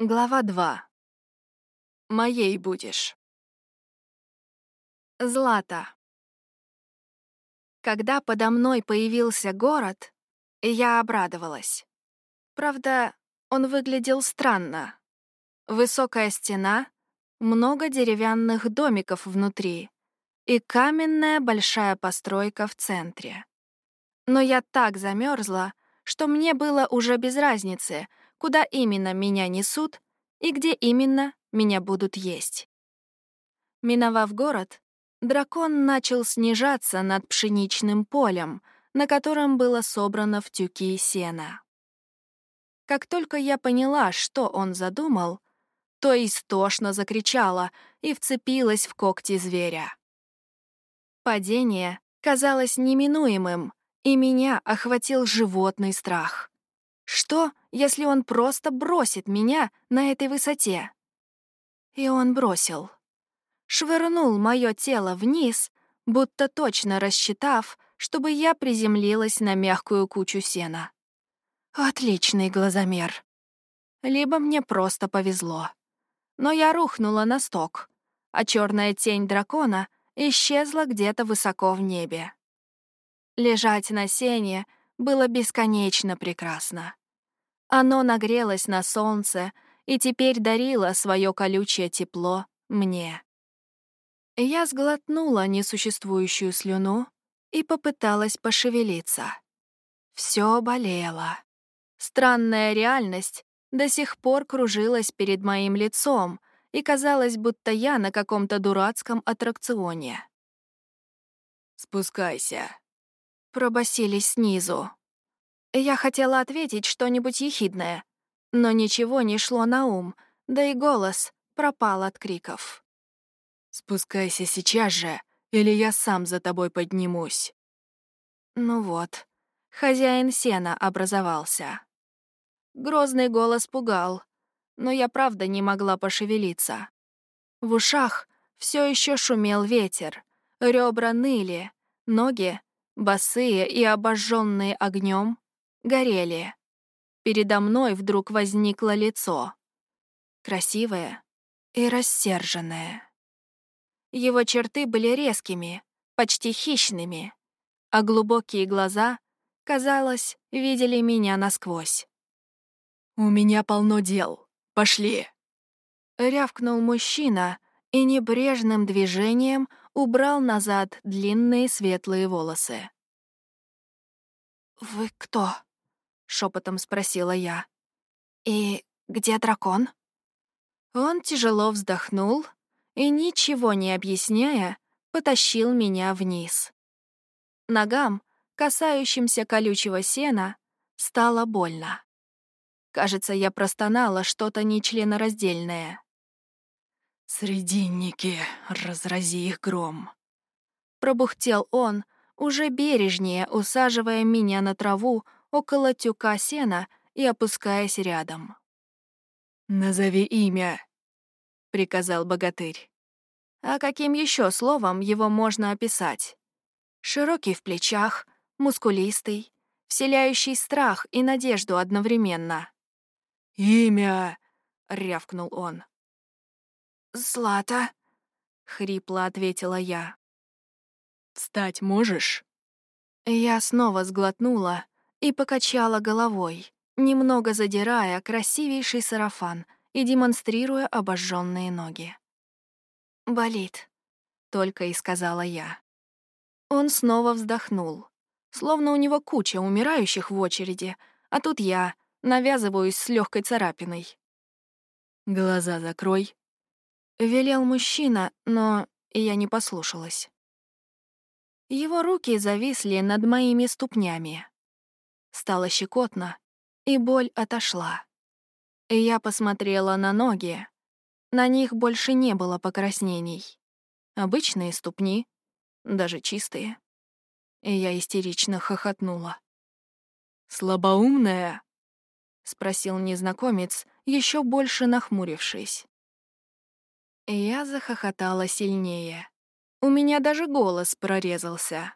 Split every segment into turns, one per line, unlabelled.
Глава 2. Моей будешь. Злата. Когда подо мной появился город, я обрадовалась. Правда, он выглядел странно. Высокая стена, много деревянных домиков внутри и каменная большая постройка в центре. Но я так замерзла, что мне было уже без разницы — куда именно меня несут и где именно меня будут есть. Миновав город, дракон начал снижаться над пшеничным полем, на котором было собрано в тюки сена. Как только я поняла, что он задумал, то истошно закричала и вцепилась в когти зверя. Падение казалось неминуемым, и меня охватил животный страх. Что, если он просто бросит меня на этой высоте? И он бросил. Швырнул мое тело вниз, будто точно рассчитав, чтобы я приземлилась на мягкую кучу сена. Отличный глазомер. Либо мне просто повезло. Но я рухнула на сток, а черная тень дракона исчезла где-то высоко в небе. Лежать на сене было бесконечно прекрасно. Оно нагрелось на солнце и теперь дарило свое колючее тепло мне. Я сглотнула несуществующую слюну и попыталась пошевелиться. Все болело. Странная реальность до сих пор кружилась перед моим лицом, и казалось, будто я на каком-то дурацком аттракционе.
«Спускайся», —
пробасились снизу. Я хотела ответить что-нибудь ехидное, но ничего не шло на ум, да и голос пропал от криков.
«Спускайся сейчас же, или я сам за тобой поднимусь».
Ну вот, хозяин сена образовался. Грозный голос пугал, но я правда не могла пошевелиться. В ушах все еще шумел ветер, ребра ныли, ноги, босые и обожженные огнем, горели. Передо мной вдруг возникло лицо. Красивое и рассерженное. Его черты были резкими, почти хищными, а глубокие глаза, казалось, видели меня насквозь.
«У меня полно дел. Пошли!»
Рявкнул мужчина и небрежным движением убрал назад длинные светлые волосы. «Вы кто?» Шепотом спросила я. «И где дракон?» Он тяжело вздохнул и, ничего не объясняя, потащил меня вниз. Ногам, касающимся колючего сена, стало больно. Кажется, я простонала что-то нечленораздельное.
«Срединники, разрази их гром!»
Пробухтел он, уже бережнее усаживая меня на траву около тюка сена и опускаясь рядом.
«Назови имя», —
приказал богатырь. А каким еще словом его можно описать? Широкий в плечах, мускулистый, вселяющий страх и надежду одновременно.
«Имя!»
— рявкнул он. «Злата», — хрипло ответила я.
«Встать можешь?»
Я снова сглотнула и покачала головой, немного задирая красивейший сарафан и демонстрируя обожженные ноги. «Болит», — только и сказала я. Он снова вздохнул, словно у него куча умирающих в очереди, а тут я навязываюсь с легкой царапиной.
«Глаза закрой», —
велел мужчина, но я не послушалась. Его руки зависли над моими ступнями. Стало щекотно, и боль отошла. Я посмотрела на ноги. На них больше не было покраснений. Обычные ступни, даже чистые. И я истерично хохотнула.
«Слабоумная?»
— спросил незнакомец, еще больше нахмурившись. Я захохотала сильнее. У меня даже голос прорезался.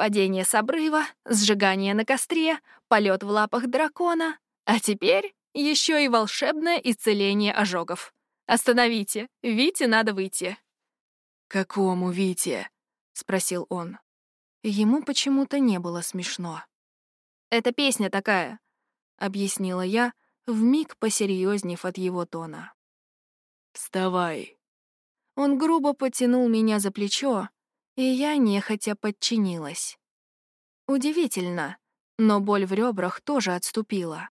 Падение с обрыва, сжигание на костре, полет в лапах дракона. А теперь Еще и волшебное исцеление ожогов. Остановите, Вите надо выйти.
«Какому Вите?» — спросил он.
Ему почему-то не было смешно. «Это песня такая», — объяснила я, вмиг посерьезнев от его тона.
«Вставай».
Он грубо потянул меня за плечо, и я нехотя подчинилась. Удивительно, но боль в ребрах тоже отступила.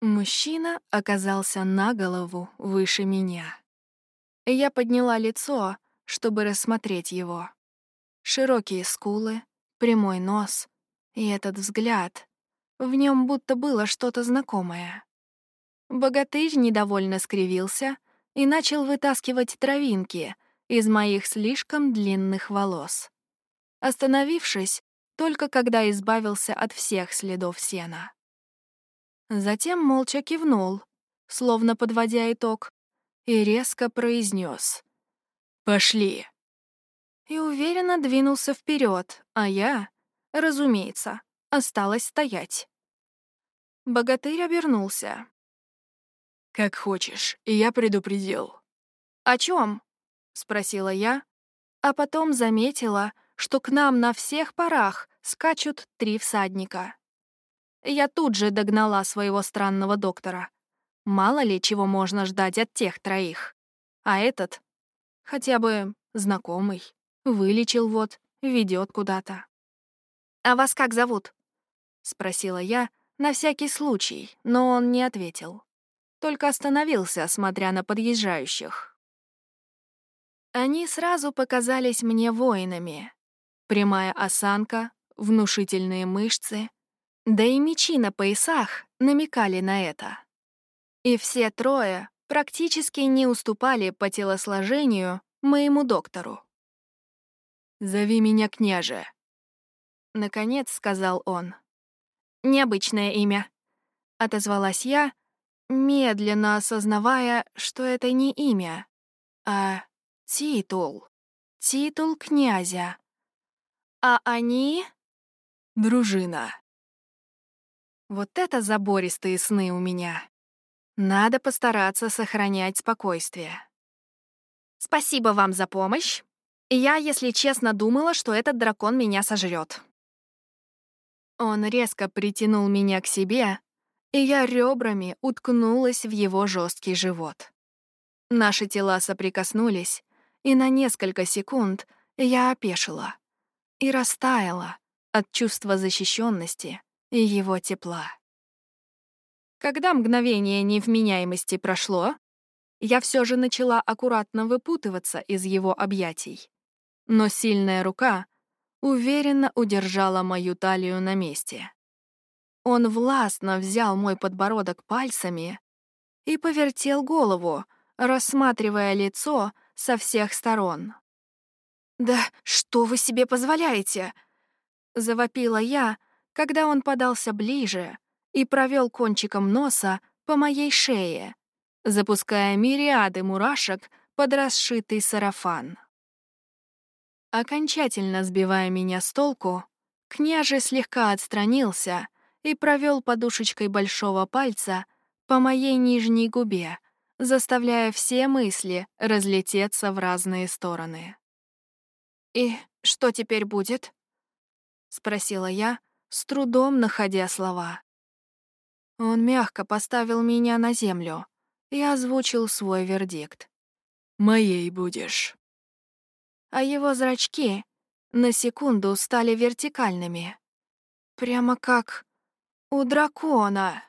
Мужчина оказался на голову выше меня. Я подняла лицо, чтобы рассмотреть его. Широкие скулы, прямой нос и этот взгляд. В нем будто было что-то знакомое. Богатырь недовольно скривился и начал вытаскивать травинки из моих слишком длинных волос. Остановившись, только когда избавился от всех следов сена. Затем молча кивнул, словно подводя итог, и резко произнес: «Пошли!» и уверенно двинулся вперед, а я, разумеется, осталась стоять. Богатырь обернулся.
«Как хочешь, и я предупредил».
«О чем? Спросила я, а потом заметила, что к нам на всех парах скачут три всадника. Я тут же догнала своего странного доктора. Мало ли чего можно ждать от тех троих. А этот хотя бы знакомый. Вылечил вот, ведет куда-то. «А вас как зовут?» — спросила я на всякий случай, но он не ответил. Только остановился, смотря на подъезжающих. Они сразу показались мне воинами. Прямая осанка, внушительные мышцы, да и мечи на поясах намекали на это. И все трое практически не уступали по телосложению моему доктору.
«Зови меня княже», —
наконец сказал он. «Необычное имя», — отозвалась я, медленно осознавая, что это не имя, а титул. Титул князя. А они —
дружина.
Вот это забористые сны у меня. Надо постараться сохранять спокойствие. Спасибо вам за помощь. Я, если честно, думала, что этот дракон меня сожрет. Он резко притянул меня к себе, и я ребрами уткнулась в его жесткий живот. Наши тела соприкоснулись, и на несколько секунд я опешила и растаяла от чувства защищенности и его тепла. Когда мгновение невменяемости прошло, я все же начала аккуратно выпутываться из его объятий но сильная рука уверенно удержала мою талию на месте. Он властно взял мой подбородок пальцами и повертел голову, рассматривая лицо со всех сторон. «Да что вы себе позволяете?» — завопила я, когда он подался ближе и провел кончиком носа по моей шее, запуская мириады мурашек под расшитый сарафан. Окончательно сбивая меня с толку, княже слегка отстранился и провел подушечкой большого пальца по моей нижней губе, заставляя все мысли разлететься в разные стороны. «И что теперь будет?» — спросила я, с трудом находя слова. Он мягко поставил меня на землю и озвучил свой вердикт.
«Моей будешь»
а его зрачки на секунду стали вертикальными. Прямо как у дракона.